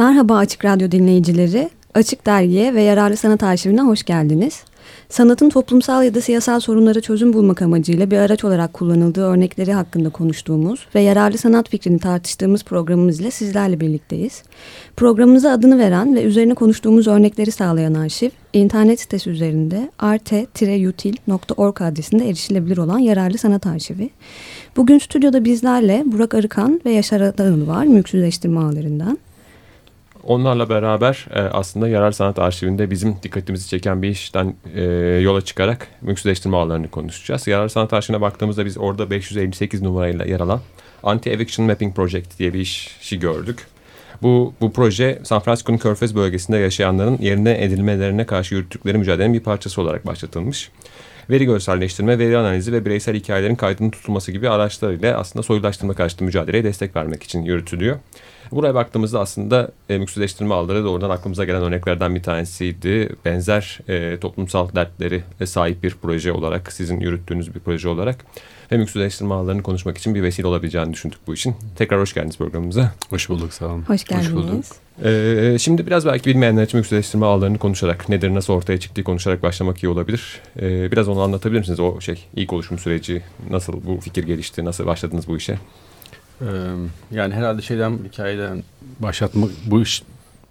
Merhaba Açık Radyo dinleyicileri. Açık Dergi'ye ve Yararlı Sanat Arşivine hoş geldiniz. Sanatın toplumsal ya da siyasal sorunlara çözüm bulmak amacıyla bir araç olarak kullanıldığı örnekleri hakkında konuştuğumuz ve yararlı sanat fikrini tartıştığımız programımız ile sizlerle birlikteyiz. Programımıza adını veren ve üzerine konuştuğumuz örnekleri sağlayan arşiv, internet sitesi üzerinde arte-util.org adresinde erişilebilir olan yararlı sanat arşivi. Bugün stüdyoda bizlerle Burak Arıkan ve Yaşar Adağıl var, mülksüzleştirme ağlarından. Onlarla beraber e, aslında Yarar Sanat Arşivinde bizim dikkatimizi çeken bir işten e, yola çıkarak mülksüzleştirme ağlarını konuşacağız. Yarar Sanat Arşivine baktığımızda biz orada 558 numarayla yer alan Anti-Eviction Mapping Project diye bir işi gördük. Bu, bu proje San Francisco'nun Körfez bölgesinde yaşayanların yerine edilmelerine karşı yürüttükleri mücadelenin bir parçası olarak başlatılmış. Veri görselleştirme, veri analizi ve bireysel hikayelerin kaydının tutulması gibi araçlarıyla aslında soyulaştırma karşıtı mücadeleye destek vermek için yürütülüyor. Buraya baktığımızda aslında e, mülksüzleştirme ağları doğrudan aklımıza gelen örneklerden bir tanesiydi. Benzer e, toplumsal dertleri sahip bir proje olarak, sizin yürüttüğünüz bir proje olarak ve mülksüzleştirme ağlarını konuşmak için bir vesile olabileceğini düşündük bu için. Tekrar hoş geldiniz programımıza. Hoş bulduk, sağ olun. Hoş geldiniz. Hoş bulduk. Ee, şimdi biraz belki bilmeyenler için mülksüzleştirme ağlarını konuşarak, nedir, nasıl ortaya çıktığı konuşarak başlamak iyi olabilir. Ee, biraz onu anlatabilir misiniz? O şey, ilk oluşum süreci, nasıl bu fikir gelişti, nasıl başladınız bu işe? Yani herhalde şeyden hikayeden başlatmak bu iş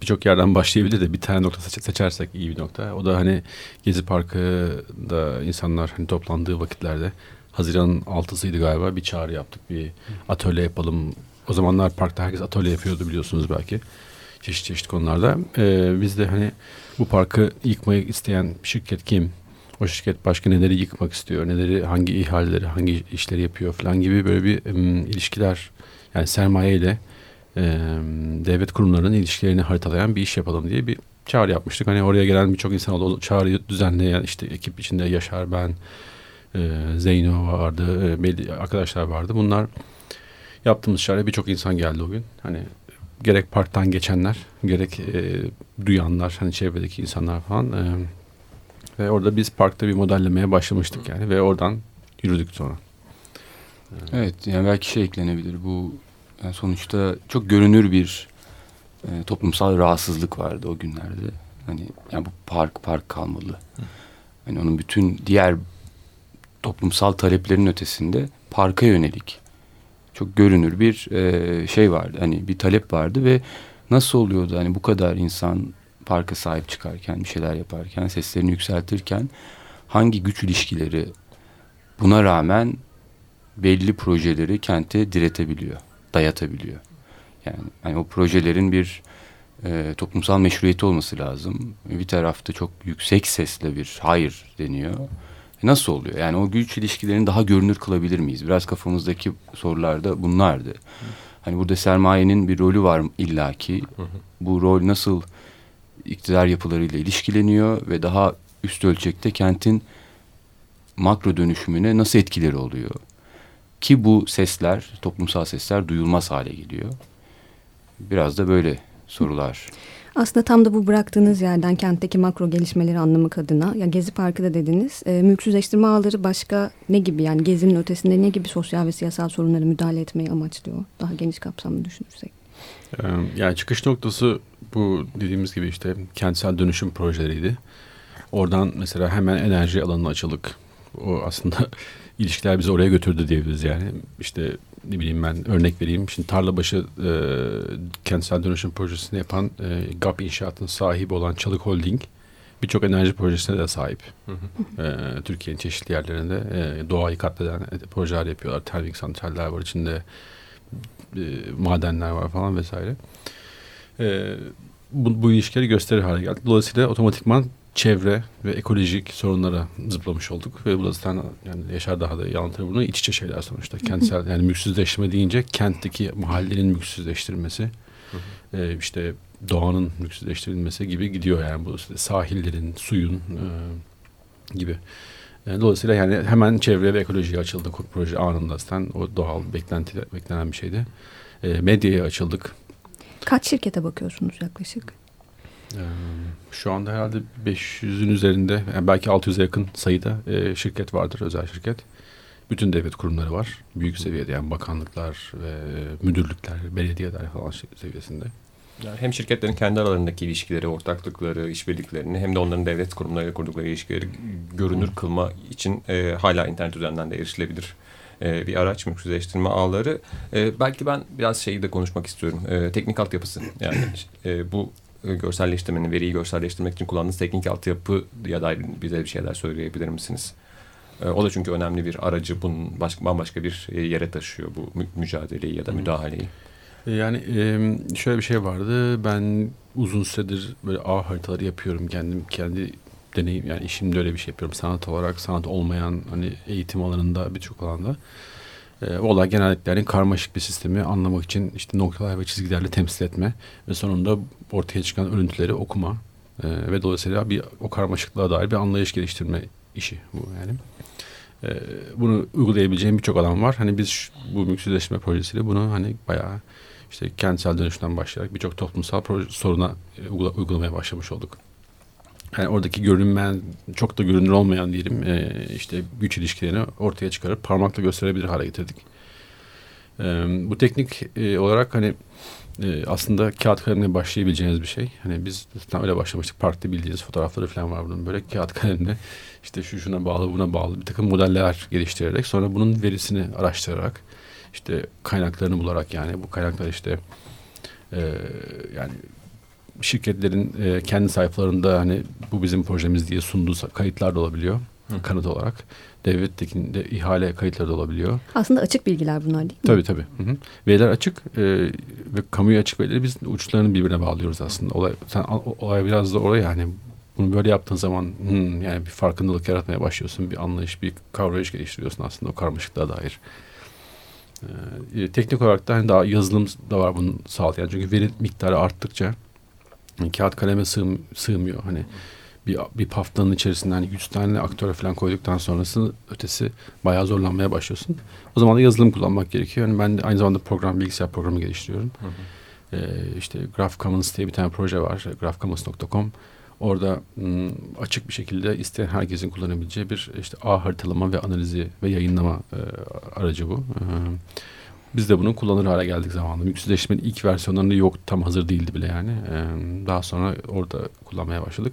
birçok yerden başlayabilir de bir tane nokta seçersek iyi bir nokta. O da hani Gezi Parkı'da insanlar hani toplandığı vakitlerde Haziran'ın altısıydı galiba bir çağrı yaptık. Bir atölye yapalım. O zamanlar parkta herkes atölye yapıyordu biliyorsunuz belki. Çeşit çeşit konularda. Ee, biz de hani bu parkı yıkmayı isteyen şirket kim? O şirket başka neleri yıkmak istiyor? Neleri, hangi ihaleleri, hangi işleri yapıyor falan gibi böyle bir um, ilişkiler yani sermaye ile e, devlet kurumlarının ilişkilerini haritalayan bir iş yapalım diye bir çağrı yapmıştık. Hani oraya gelen birçok insan oldu. Çağrıyı düzenleyen işte ekip içinde Yaşar, ben, e, Zeyno vardı, e, belli arkadaşlar vardı. Bunlar yaptığımız çağrıya birçok insan geldi o gün. Hani gerek parktan geçenler, gerek e, duyanlar, hani çevredeki insanlar falan. E, ve orada biz parkta bir modellemeye başlamıştık yani ve oradan yürüdük sonra. Evet yani belki şey eklenebilir bu yani sonuçta çok görünür bir e, toplumsal rahatsızlık vardı o günlerde. Hani yani bu park park kalmalı. Hani onun bütün diğer toplumsal taleplerin ötesinde parka yönelik çok görünür bir e, şey vardı. Hani bir talep vardı ve nasıl oluyordu hani bu kadar insan parka sahip çıkarken bir şeyler yaparken seslerini yükseltirken hangi güç ilişkileri buna rağmen belli projeleri kente diretebiliyor, dayatabiliyor. Yani hani o projelerin bir e, toplumsal meşruiyeti olması lazım. Bir tarafta çok yüksek sesle bir hayır deniyor. E nasıl oluyor? Yani o güç ilişkilerini daha görünür kılabilir miyiz? Biraz kafamızdaki sorularda bunlardı. Hı. Hani burada sermayenin bir rolü var illaki. Hı hı. Bu rol nasıl iktidar yapılarıyla ilişkileniyor ve daha üst ölçekte kentin makro dönüşümüne nasıl etkileri oluyor? Ki bu sesler, toplumsal sesler duyulmaz hale geliyor. Biraz da böyle sorular. Aslında tam da bu bıraktığınız yerden kentteki makro gelişmeleri anlamak adına ya Gezi Parkı da dediniz. E, mülksüzleştirme ağları başka ne gibi yani Gezi'nin ötesinde ne gibi sosyal ve siyasal sorunlara müdahale etmeyi amaçlıyor? Daha geniş kapsamlı düşünürsek. Yani çıkış noktası bu dediğimiz gibi işte kentsel dönüşüm projeleriydi. Oradan mesela hemen enerji alanına açılık. O aslında ilişkiler bizi oraya götürdü diyebiliriz yani. İşte ne bileyim ben örnek vereyim. Şimdi Tarlabaşı e, kentsel dönüşüm projesini yapan e, GAP inşaatın sahibi olan Çalık Holding birçok enerji projesine de sahip. Hı hı. E, Türkiye'nin çeşitli yerlerinde e, doğayı katleden projeler yapıyorlar. Termik santraller var içinde e, madenler var falan vesaire. E, bu, bu ilişkileri gösterir hale geldi. Dolayısıyla otomatikman çevre ve ekolojik sorunlara zıplamış olduk ve bu da zaten yani Yaşar daha da iyi anlatır bunu iç içe şeyler sonuçta kentsel yani mülksüzleştirme deyince kentteki mahallenin mülksüzleştirilmesi e, işte doğanın mülksüzleştirilmesi gibi gidiyor yani bu sahillerin suyun e, gibi. E, dolayısıyla yani hemen çevre ve ekolojiye açıldık proje anında zaten o doğal beklenti beklenen bir şeydi. E, medyaya açıldık. Kaç şirkete bakıyorsunuz yaklaşık? Şu anda herhalde 500'ün üzerinde yani belki 600'e yakın sayıda e, şirket vardır özel şirket. Bütün devlet kurumları var. Büyük seviyede yani bakanlıklar, e, müdürlükler, belediyeler falan seviyesinde. Yani hem şirketlerin kendi aralarındaki ilişkileri, ortaklıkları, işbirliklerini hem de onların devlet kurumlarıyla kurdukları ilişkileri görünür kılma için e, hala internet üzerinden de erişilebilir e, bir araç mülksüzleştirme ağları. E, belki ben biraz şeyi de konuşmak istiyorum. E, teknik altyapısı. Yani e, bu görselleştirmenin, veriyi görselleştirmek için kullandığınız teknik altyapı ya da bize bir şeyler söyleyebilir misiniz? E, o da çünkü önemli bir aracı bunun başka, bambaşka bir e, yere taşıyor bu mü mücadeleyi ya da müdahaleyi. Yani şöyle bir şey vardı. Ben uzun süredir böyle ağ haritaları yapıyorum. Kendim kendi deneyim yani işimde öyle bir şey yapıyorum. Sanat olarak sanat olmayan hani eğitim alanında birçok alanda. E, olay genellikle yani karmaşık bir sistemi anlamak için işte noktalar ve çizgilerle temsil etme ve sonunda ortaya çıkan örüntüleri okuma e, ve dolayısıyla bir o karmaşıklığa dair bir anlayış geliştirme işi bu yani. E, bunu uygulayabileceğim birçok alan var. Hani biz şu, bu mülksüzleşme projesiyle bunu hani bayağı işte kentsel dönüşten başlayarak birçok toplumsal proje, soruna e, uygulamaya başlamış olduk. Yani oradaki görünmeyen, çok da görünür olmayan diyelim e, işte güç ilişkilerini ortaya çıkarıp parmakla gösterebilir hale getirdik. E, bu teknik e, olarak hani e, aslında kağıt kalemle başlayabileceğiniz bir şey. Hani biz öyle başlamıştık. Parkta bildiğiniz fotoğrafları falan var bunun. Böyle kağıt kalemle işte şu şuna bağlı buna bağlı bir takım modeller geliştirerek sonra bunun verisini araştırarak işte kaynaklarını bularak yani bu kaynaklar işte e, yani şirketlerin e, kendi sayfalarında hani bu bizim projemiz diye sunduğu kayıtlar da olabiliyor. Hı. Kanıt olarak. Devletteki de ihale kayıtları da olabiliyor. Aslında açık bilgiler bunlar değil mi? Tabii tabii. Hı hı. Veriler açık e, ve kamuya açık verileri biz uçlarını birbirine bağlıyoruz aslında. Olay, sen, olay biraz da oraya yani bunu böyle yaptığın zaman hmm, yani bir farkındalık yaratmaya başlıyorsun. Bir anlayış, bir kavrayış geliştiriyorsun aslında o karmaşıklığa dair. Ee, teknik olarak da hani daha yazılım da var bunu sağlayan. Çünkü veri miktarı arttıkça kağıt kaleme sığm sığmıyor. Hani bir, bir paftanın içerisinde hani 100 tane aktör falan koyduktan sonrası ötesi bayağı zorlanmaya başlıyorsun. O zaman da yazılım kullanmak gerekiyor. Yani ben de aynı zamanda program bilgisayar programı geliştiriyorum. Hı hı. Ee, işte Graph Commons diye bir tane proje var. graphcommons.com. Orada ım, açık bir şekilde isteyen herkesin kullanabileceği bir işte ağ haritalama ve analizi ve yayınlama e, aracı bu. E, biz de bunu kullanır hale geldik zamanında. Mülksüzleşmenin ilk versiyonlarında yok tam hazır değildi bile yani. Ee, daha sonra orada kullanmaya başladık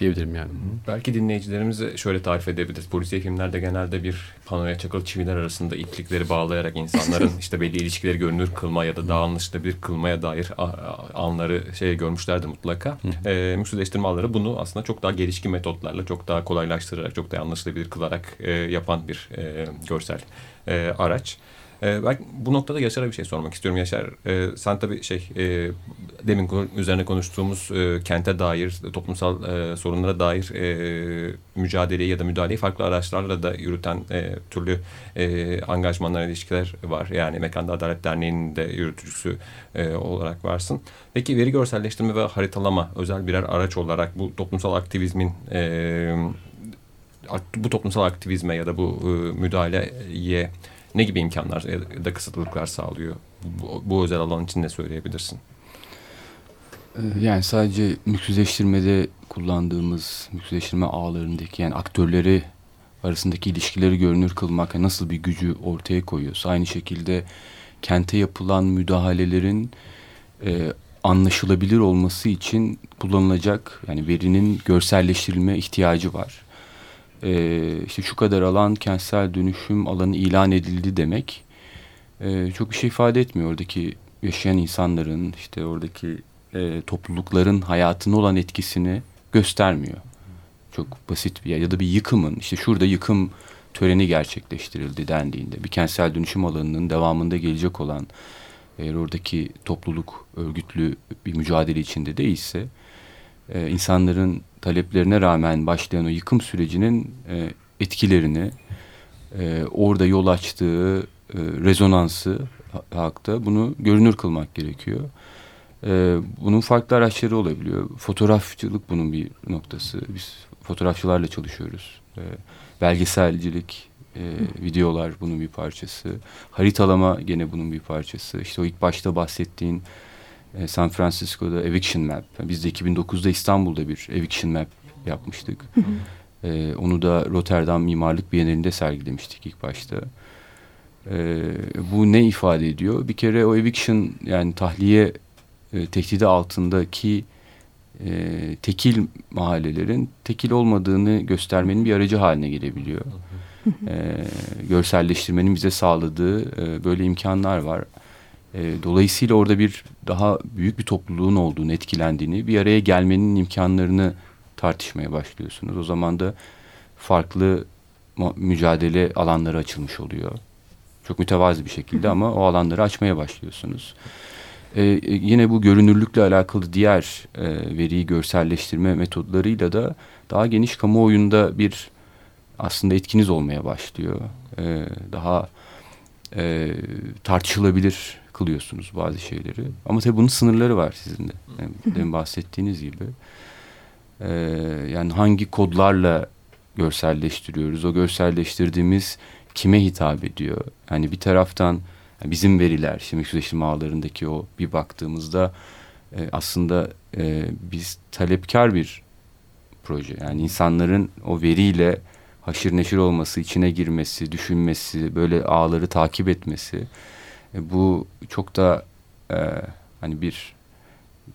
diyebilirim yani. Belki dinleyicilerimize şöyle tarif edebiliriz. Polisiye filmlerde genelde bir panoya çakılı çiviler arasında iplikleri bağlayarak insanların işte belli ilişkileri görünür kılma ya da daha anlaşılabilir kılmaya dair anları şey görmüşlerdir mutlaka. e, mülksüzleştirme ağları bunu aslında çok daha gelişkin metotlarla çok daha kolaylaştırarak çok daha anlaşılabilir kılarak e, yapan bir e, görsel e, araç. E, ben bu noktada Yaşar'a bir şey sormak istiyorum. Yaşar e, sen tabii şey e, demin üzerine konuştuğumuz e, kente dair, toplumsal e, sorunlara dair e, mücadeleyi ya da müdahaleyi farklı araçlarla da yürüten e, türlü e, angajmanlar, ilişkiler var. Yani Mekanda Adalet Derneği'nin de yürütücüsü e, olarak varsın. Peki veri görselleştirme ve haritalama özel birer araç olarak bu toplumsal aktivizmin e, bu toplumsal aktivizme ya da bu e, müdahaleye ne gibi imkanlar ya da kısıtlılıklar sağlıyor? Bu, bu özel alan için ne söyleyebilirsin? Ee, yani sadece mülksüzleştirmede kullandığımız mülksüzleştirme ağlarındaki yani aktörleri arasındaki ilişkileri görünür kılmak nasıl bir gücü ortaya koyuyorsa aynı şekilde kente yapılan müdahalelerin e, anlaşılabilir olması için kullanılacak yani verinin görselleştirilme ihtiyacı var e, işte şu kadar alan kentsel dönüşüm alanı ilan edildi demek e, çok bir şey ifade etmiyor. Oradaki yaşayan insanların işte oradaki e, toplulukların hayatına olan etkisini göstermiyor. Çok basit bir ya da bir yıkımın işte şurada yıkım töreni gerçekleştirildi dendiğinde bir kentsel dönüşüm alanının devamında gelecek olan eğer oradaki topluluk örgütlü bir mücadele içinde değilse e, insanların taleplerine rağmen başlayan o yıkım sürecinin e, etkilerini e, orada yol açtığı e, rezonansı halkta bunu görünür kılmak gerekiyor. E, bunun farklı araçları olabiliyor. Fotoğrafçılık bunun bir noktası. Biz fotoğrafçılarla çalışıyoruz. E, belgeselcilik, e, videolar bunun bir parçası. Haritalama gene bunun bir parçası. İşte o ilk başta bahsettiğin e, San Francisco'da Eviction Map. Biz de 2009'da İstanbul'da bir Eviction Map yapmıştık. e, onu da Rotterdam Mimarlık Bienalinde sergilemiştik ilk başta. E, bu ne ifade ediyor? Bir kere o eviction yani tahliye e, tehdidi altındaki e, tekil mahallelerin tekil olmadığını göstermenin bir aracı haline gelebiliyor. e, görselleştirmenin bize sağladığı e, böyle imkanlar var. E, dolayısıyla orada bir daha büyük bir topluluğun olduğunu, etkilendiğini, bir araya gelmenin imkanlarını tartışmaya başlıyorsunuz. O zaman da farklı mücadele alanları açılmış oluyor. Çok mütevazi bir şekilde ama o alanları açmaya başlıyorsunuz. Ee, yine bu görünürlükle alakalı diğer e, veriyi görselleştirme metodlarıyla da daha geniş kamuoyunda bir aslında etkiniz olmaya başlıyor. Ee, daha e, tartışılabilir kılıyorsunuz bazı şeyleri. Ama tabii bunun sınırları var sizin de. Yani, demin bahsettiğiniz gibi. Ee, yani hangi kodlarla görselleştiriyoruz? O görselleştirdiğimiz kime hitap ediyor? Yani bir taraftan bizim veriler, şimdi yüzleştirme ağlarındaki o bir baktığımızda e, aslında e, biz talepkar bir proje. Yani insanların o veriyle haşır neşir olması, içine girmesi, düşünmesi, böyle ağları takip etmesi e, bu çok da e, hani bir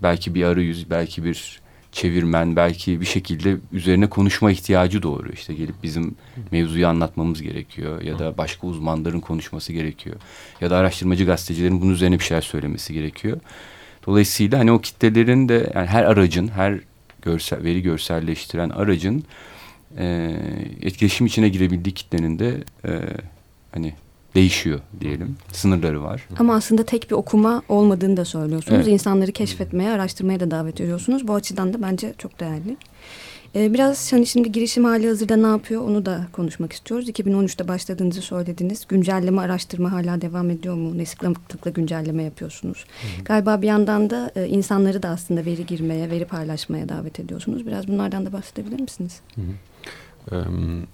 belki bir arayüz, belki bir çevirmen, belki bir şekilde üzerine konuşma ihtiyacı doğuruyor. İşte gelip bizim mevzuyu anlatmamız gerekiyor ya da başka uzmanların konuşması gerekiyor. Ya da araştırmacı gazetecilerin bunun üzerine bir şeyler söylemesi gerekiyor. Dolayısıyla hani o kitlelerin de yani her aracın, her görsel, veri görselleştiren aracın e, etkileşim içine girebildiği kitlenin de e, hani değişiyor diyelim. Sınırları var. Ama aslında tek bir okuma olmadığını da söylüyorsunuz. Evet. İnsanları keşfetmeye, araştırmaya da davet ediyorsunuz. Bu açıdan da bence çok değerli. Ee, biraz hani şimdi girişim hali hazırda ne yapıyor onu da konuşmak istiyoruz. 2013'te başladığınızı söylediniz. Güncelleme, araştırma hala devam ediyor mu? Ne sıklıkla güncelleme yapıyorsunuz? Hı hı. Galiba bir yandan da e, insanları da aslında veri girmeye, veri paylaşmaya davet ediyorsunuz. Biraz bunlardan da bahsedebilir misiniz? Hı hı. Um,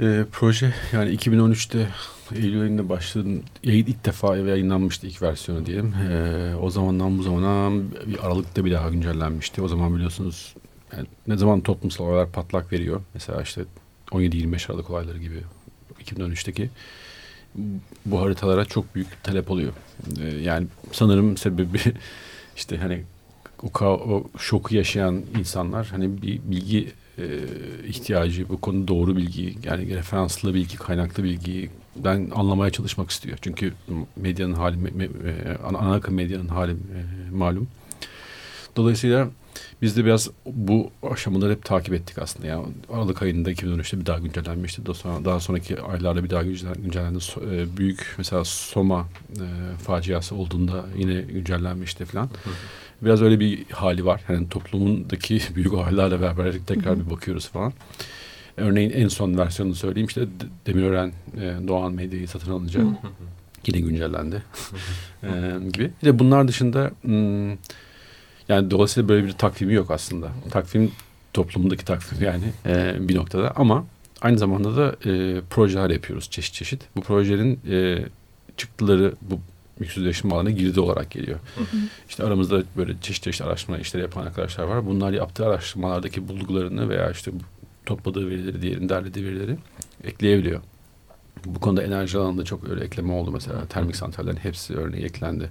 e, proje yani 2013'te Eylül ayında başladı. ilk defa yayınlanmıştı ilk versiyonu diyelim. E, o zamandan bu zamana bir Aralık'ta bir daha güncellenmişti. O zaman biliyorsunuz yani ne zaman toplumsal olarak patlak veriyor. Mesela işte 17-25 Aralık olayları gibi 2013'teki bu haritalara çok büyük talep oluyor. E, yani sanırım sebebi işte hani o, o şoku yaşayan insanlar hani bir bilgi e, ihtiyacı, bu konu doğru bilgi, yani referanslı bilgi, kaynaklı bilgiyi ben anlamaya çalışmak istiyor. Çünkü medyanın hali, e, ana akım medyanın hali e, malum. Dolayısıyla biz de biraz bu aşamaları hep takip ettik aslında. Yani Aralık ayında 2013'te bir daha güncellenmişti. Daha, sonra, daha sonraki aylarda bir daha güncellendi. E, büyük mesela Soma e, faciası olduğunda yine güncellenmişti falan. Hı hı. Biraz öyle bir hali var. Yani toplumundaki büyük olaylarla beraber tekrar bir bakıyoruz falan. Örneğin en son versiyonunu söyleyeyim işte Demirören e, Doğan Medya'yı satın alınca yine güncellendi e, gibi. Bir de bunlar dışında hmm, yani dolayısıyla böyle bir takvimi yok aslında. Takvim toplumundaki takvim yani e, bir noktada ama aynı zamanda da e, projeler yapıyoruz çeşit çeşit. Bu projelerin e, çıktıları bu mülksüzleşme alanı girdi olarak geliyor. Hı hı. İşte aramızda böyle çeşitli çeşitli araştırma işleri yapan arkadaşlar var. Bunlar yaptığı araştırmalardaki bulgularını veya işte topladığı verileri, diğerinin derlediği verileri ekleyebiliyor. Bu konuda enerji alanında çok öyle ekleme oldu mesela. Termik santrallerin hepsi örneği eklendi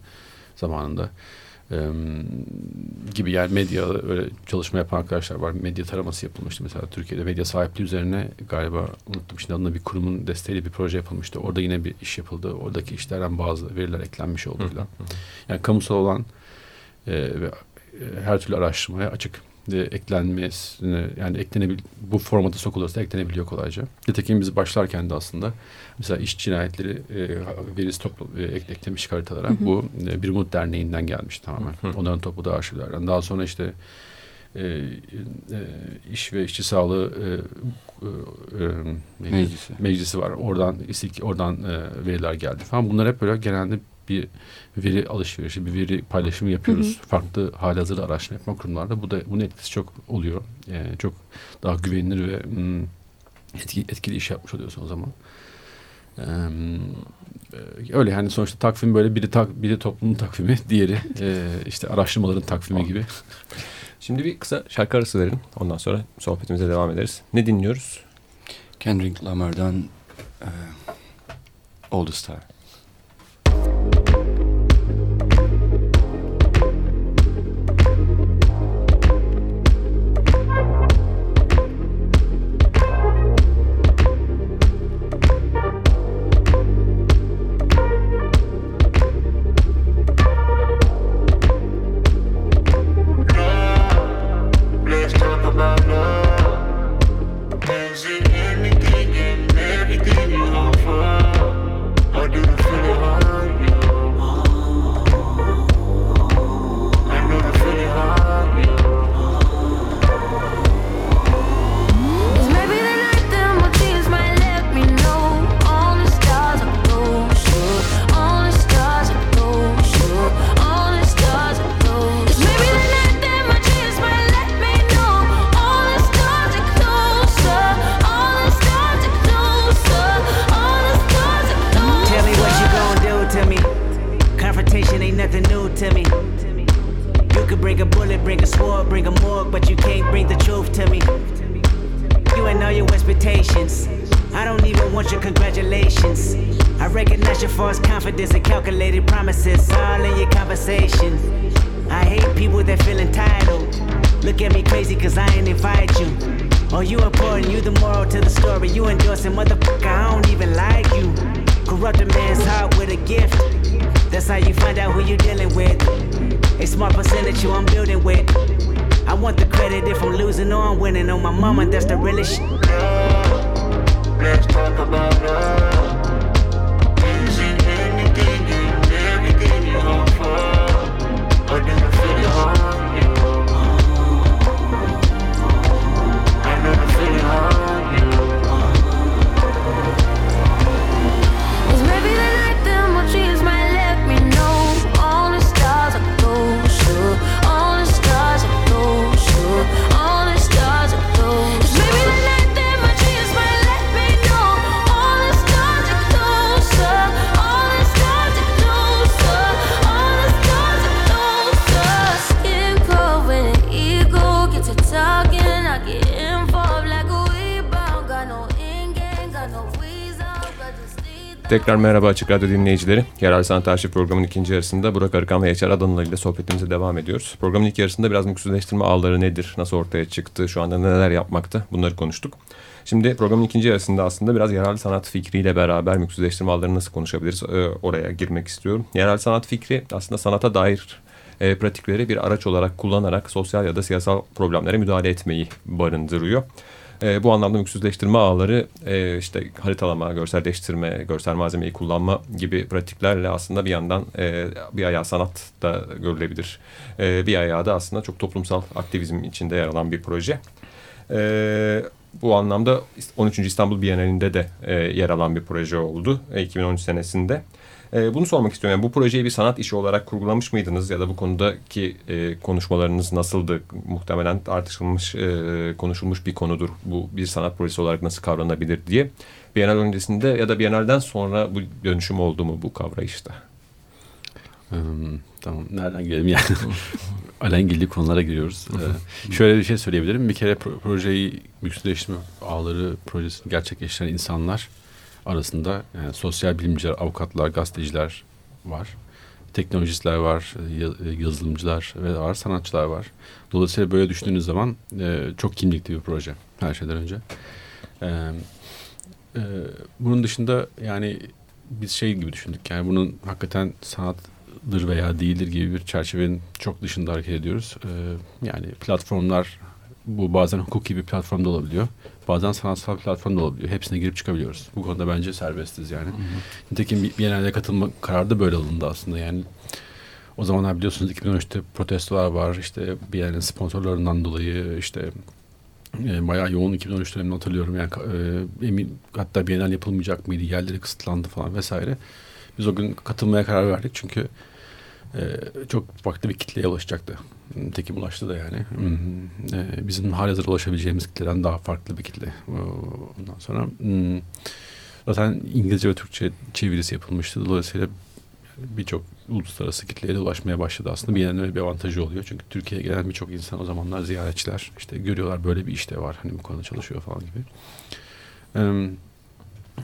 zamanında gibi yani medya öyle çalışma yapan arkadaşlar var. Medya taraması yapılmıştı mesela Türkiye'de medya sahipliği üzerine galiba unuttum şimdi adına bir kurumun desteğiyle bir proje yapılmıştı. Orada yine bir iş yapıldı. Oradaki işlerden bazı veriler eklenmiş oldu falan. Yani kamusal olan e, ve her türlü araştırmaya açık de eklenmesine yani eklenebil bu formata sokulursa eklenebiliyor kolayca. Nitekim biz başlarken de aslında mesela iş cinayetleri e, verisi toplu e, eklemiş haritalara. Hı hı. Bu e, Bir Umut Derneği'nden gelmiş tamamen. Hı hı. Onların topladığı arşivlerden. Daha sonra işte e, e, iş ve işçi sağlığı e, e, meclisi. meclisi var. Oradan istik oradan e, veriler geldi falan. Bunlar hep böyle genelde bir veri alışverişi, bir veri paylaşımı yapıyoruz. Hı hı. Farklı halihazırda araştırma yapma kurumlarda. Bu da bunun etkisi çok oluyor. Yani çok daha güvenilir ve hmm, etki, etkili iş yapmış oluyorsun o zaman. Ee, öyle yani sonuçta takvim böyle biri tak, biri toplumun takvimi, diğeri e, işte araştırmaların takvimi gibi. Şimdi bir kısa şarkı arası verelim. Ondan sonra sohbetimize devam ederiz. Ne dinliyoruz? Kendrick Lamar'dan uh, All the Star. You I'm building with. I want the credit if I'm losing or I'm winning. On my mama, that's the realest shit. Let's talk about love. Tekrar merhaba Açık Radyo dinleyicileri. Yerel Sanat Arşiv programının ikinci yarısında Burak Arıkan ve Yaşar Adanlı ile sohbetimize devam ediyoruz. Programın ilk yarısında biraz mülksüzleştirme ağları nedir, nasıl ortaya çıktı, şu anda neler yapmakta bunları konuştuk. Şimdi programın ikinci yarısında aslında biraz yerel sanat fikriyle beraber mülksüzleştirme ağlarını nasıl konuşabiliriz e, oraya girmek istiyorum. Yerel sanat fikri aslında sanata dair e, pratikleri bir araç olarak kullanarak sosyal ya da siyasal problemlere müdahale etmeyi barındırıyor. E, bu anlamda mülksüzleştirme ağları e, işte haritalama, görselleştirme, görsel malzemeyi kullanma gibi pratiklerle aslında bir yandan e, bir ayağı sanat da görülebilir. E, bir ayağı da aslında çok toplumsal aktivizm içinde yer alan bir proje. E, bu anlamda 13. İstanbul Bienalinde de e, yer alan bir proje oldu e, 2013 senesinde. E, bunu sormak istiyorum. Yani bu projeyi bir sanat işi olarak kurgulamış mıydınız ya da bu konudaki e, konuşmalarınız nasıldı? Muhtemelen tartışılmış, e, konuşulmuş bir konudur. Bu bir sanat projesi olarak nasıl kavranabilir diye. Bienal öncesinde ya da Bienal'den sonra bu dönüşüm oldu mu bu kavrayışta? Hmm, tamam. Nereden girelim yani? Alengilli konulara giriyoruz. Ee, şöyle bir şey söyleyebilirim. Bir kere pro- projeyi mülksüzleştirme ağları projesini gerçekleştiren insanlar arasında yani sosyal bilimciler, avukatlar, gazeteciler var. Teknolojistler var, ya- yazılımcılar ve var, sanatçılar var. Dolayısıyla böyle düşündüğünüz zaman e, çok kimlikli bir proje her şeyden önce. Ee, e, bunun dışında yani biz şey gibi düşündük. Yani bunun hakikaten sanattır veya değildir gibi bir çerçevenin çok dışında hareket ediyoruz. Ee, yani platformlar bu bazen hukuki bir platformda olabiliyor. Bazen sanatsal bir platformda olabiliyor. Hepsine girip çıkabiliyoruz. Bu konuda bence serbestiz yani. Nitekim bir Biennale'ye katılma kararı da böyle alındı aslında. Yani o zamanlar biliyorsunuz 2013'te protestolar var. İşte Biennale'nin sponsorlarından dolayı işte e, bayağı yoğun 2013 dönemini hatırlıyorum. Yani e, emin hatta Biennale yapılmayacak mıydı? Yerleri kısıtlandı falan vesaire. Biz o gün katılmaya karar verdik çünkü e, çok farklı bir kitleye ulaşacaktı. Tekim ulaştı da yani. E, bizim halihazırda ulaşabileceğimiz kitleden daha farklı bir kitle. O- Ondan sonra hmm, zaten İngilizce ve Türkçe çevirisi yapılmıştı. Dolayısıyla birçok uluslararası kitleye de ulaşmaya başladı aslında. Bir yandan öyle bir avantajı oluyor. Çünkü Türkiye'ye gelen birçok insan o zamanlar ziyaretçiler işte görüyorlar böyle bir işte var. Hani bu konuda çalışıyor falan gibi. Ee,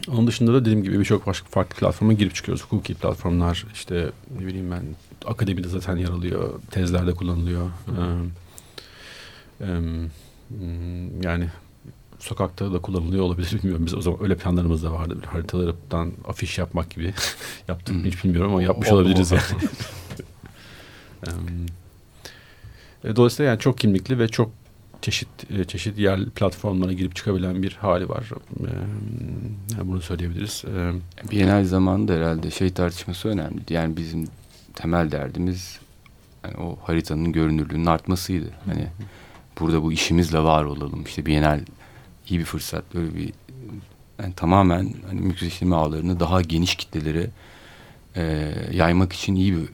onun dışında da dediğim gibi birçok başka farklı platforma girip çıkıyoruz. Hukuki platformlar işte ne bileyim ben akademide zaten yer alıyor. Tezlerde kullanılıyor. Ee, hmm, yani sokakta da kullanılıyor olabilir bilmiyorum. Biz o zaman öyle planlarımız da vardı. Bir haritalardan afiş yapmak gibi yaptık hiç bilmiyorum ama yapmış Oldu, olabiliriz oldu. yani. E, Dolayısıyla yani çok kimlikli ve çok çeşit e, çeşit yer platformlara girip çıkabilen bir hali var. Em, Yani bunu söyleyebiliriz. Em, Bienal zamanında herhalde şey tartışması önemliydi. Yani bizim temel derdimiz yani o haritanın görünürlüğünün artmasıydı. Hani burada bu işimizle var olalım. İşte Bienal iyi bir fırsat. Böyle bir yani tamamen hani mülksüzleştirme ağlarını daha geniş kitlelere e, yaymak için iyi bir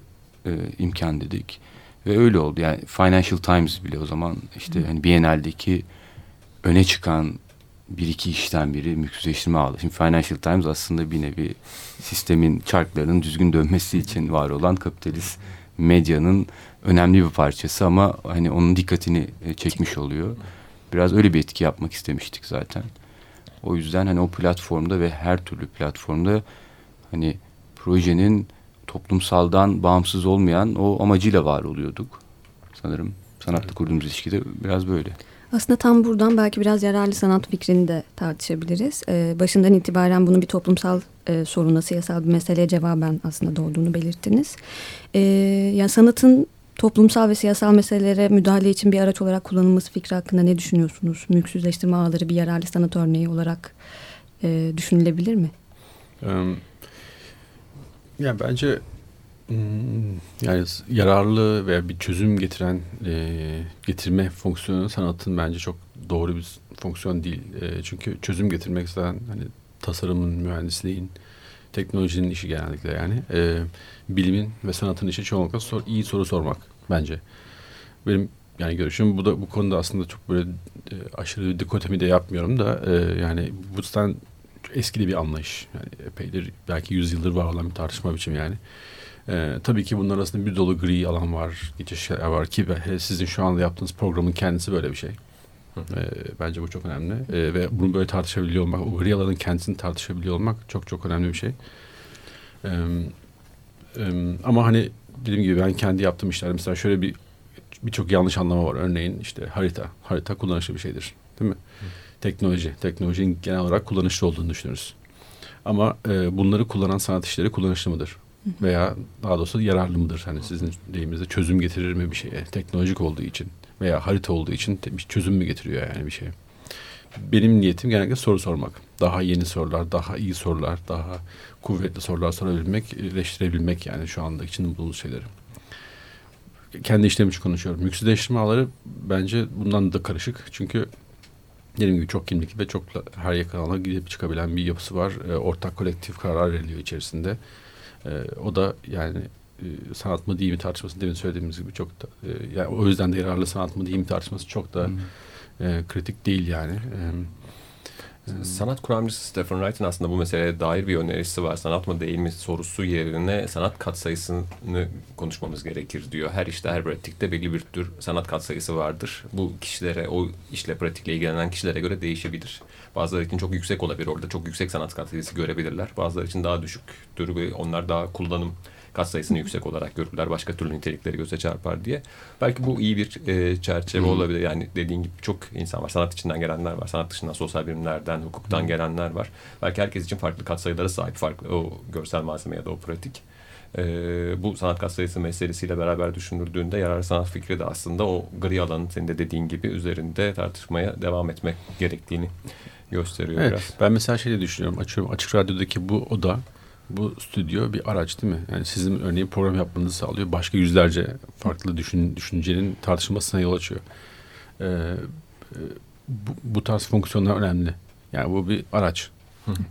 e, imkan dedik. Ve öyle oldu. Yani Financial Times bile o zaman işte hani Biennale'deki öne çıkan bir iki işten biri mülksüzleştirme ağları. Şimdi Financial Times aslında bir nevi sistemin çarklarının düzgün dönmesi için var olan kapitalist medyanın önemli bir parçası ama hani onun dikkatini e, çekmiş oluyor. Biraz öyle bir etki yapmak istemiştik zaten. O yüzden hani o platformda ve her türlü platformda hani projenin toplumsaldan bağımsız olmayan o amacıyla var oluyorduk. Sanırım sanatla kurduğumuz ilişkide biraz böyle. Aslında tam buradan belki biraz yararlı sanat fikrini de tartışabiliriz. Ee, başından itibaren bunun bir toplumsal e, soruna, siyasal bir meseleye cevaben aslında doğduğunu belirttiniz. Ee, yani sanatın toplumsal ve siyasal meselelere müdahale için bir araç olarak kullanılması fikri hakkında ne düşünüyorsunuz? Mülksüzleştirme ağları bir yararlı sanat örneği olarak e, düşünülebilir mi? Em, Yani bence hmm, yani yararlı veya bir çözüm getiren e, getirme fonksiyonu sanatın bence çok doğru bir fonksiyon değil. E, çünkü çözüm getirmek zaten hani tasarımın, mühendisliğin, teknolojinin işi genellikle yani. E, bilimin ve sanatın işi çoğunlukla sor, iyi soru sormak bence. Benim yani görüşüm bu da bu konuda aslında çok böyle e, aşırı dikotomi de yapmıyorum da e, yani bu çok eski de bir anlayış. Yani epeydir belki yüzyıldır var olan bir tartışma biçimi yani. Ee, tabii ki bunlar arasında bir dolu gri alan var, geçişler var ki ve hele sizin şu anda yaptığınız programın kendisi böyle bir şey. Ee, bence bu çok önemli Ee, ve bunu böyle tartışabiliyor olmak, o gri alanın kendisini tartışabiliyor olmak çok çok önemli bir şey. Ee, em, ama hani dediğim gibi ben kendi yaptığım işlerde mesela şöyle bir birçok yanlış anlama var. Örneğin işte harita, harita kullanışlı bir şeydir, değil mi? Teknoloji, teknolojinin genel olarak kullanışlı olduğunu düşünürüz. Ama e, bunları kullanan sanat işleri kullanışlı mıdır? Veya daha doğrusu yararlı mıdır? Hani sizin deyiminizde çözüm getirir mi bir şeye? Teknolojik olduğu için veya harita olduğu için bir çözüm mü getiriyor yani bir şeye? Benim niyetim genellikle soru sormak. Daha yeni sorular, daha iyi sorular, daha kuvvetli sorular sorabilmek, eleştirebilmek yani şu anda içinde bulunduğumuz şeyleri. Kendi için konuşuyorum. Mülksüzleştirme ağları bence bundan da karışık. Çünkü dediğim gibi çok kimlikli ve çok her yakın alana gidip çıkabilen bir yapısı var. E, ortak kolektif karar veriliyor içerisinde. E, o da yani e, sanat mı değil mi tartışması demin söylediğimiz gibi çok da e, yani o yüzden de yararlı sanat mı değil mi tartışması çok da e, kritik değil yani. E, Sanat kuramcısı Stephen Wright'ın aslında bu meseleye dair bir önerisi var. Sanat mı değil mi sorusu yerine sanat katsayısını konuşmamız gerekir diyor. Her işte her pratikte belli bir tür sanat katsayısı vardır. Bu kişilere, o işle pratikle ilgilenen kişilere göre değişebilir. Bazıları için çok yüksek olabilir orada. Çok yüksek sanat katsayısı görebilirler. Bazıları için daha düşüktür ve onlar daha kullanım katsayısını yüksek olarak görürler. Başka türlü nitelikleri göze çarpar diye. Belki bu iyi bir e, çerçeve olabilir. Yani dediğin gibi çok insan var. Sanat içinden gelenler var. Sanat dışından sosyal bilimlerden, hukuktan gelenler var. Belki herkes için farklı katsayılara sahip farklı o görsel malzeme ya da o pratik. E, bu sanat katsayısı meselesiyle beraber düşünüldüğünde yararlı sanat fikri de aslında o gri alanın senin de dediğin gibi üzerinde tartışmaya devam etmek gerektiğini gösteriyor Evet, biraz. ben mesela şey de düşünüyorum. Açıyorum açık radyodaki bu oda, bu stüdyo bir araç değil mi? Yani sizin örneğin program yapmanızı sağlıyor. Başka yüzlerce farklı düşün, düşüncenin tartışmasına yol açıyor. Ee, e, bu, bu tarz fonksiyonlar önemli. Yani bu bir araç.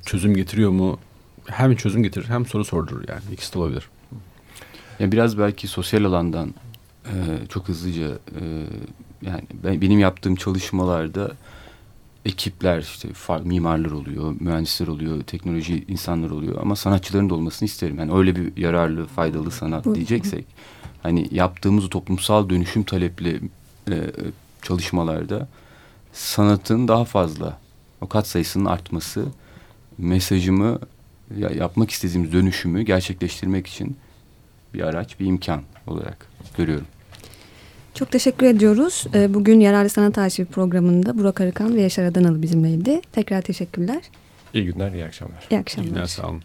Çözüm getiriyor mu? Hem çözüm getirir hem soru sordurur yani. İkisi de olabilir. Ya biraz belki sosyal alandan e, çok hızlıca e, yani ben, benim yaptığım çalışmalarda ekipler işte mimarlar oluyor, mühendisler oluyor, teknoloji insanlar oluyor ama sanatçıların da olmasını isterim. Yani öyle bir yararlı, faydalı sanat diyeceksek hani yaptığımız toplumsal dönüşüm talepli e, çalışmalarda sanatın daha fazla o kat sayısının artması mesajımı ya, yapmak istediğimiz dönüşümü gerçekleştirmek için bir araç, bir imkan olarak görüyorum. Çok teşekkür ediyoruz. Ee, Bugün Yararlı Sanat Arşivi programında Burak Arıkan ve Yaşar Adanalı bizimleydi. Tekrar teşekkürler. İyi günler, iyi akşamlar. İyi İyi akşamlar. günler, sağ olun.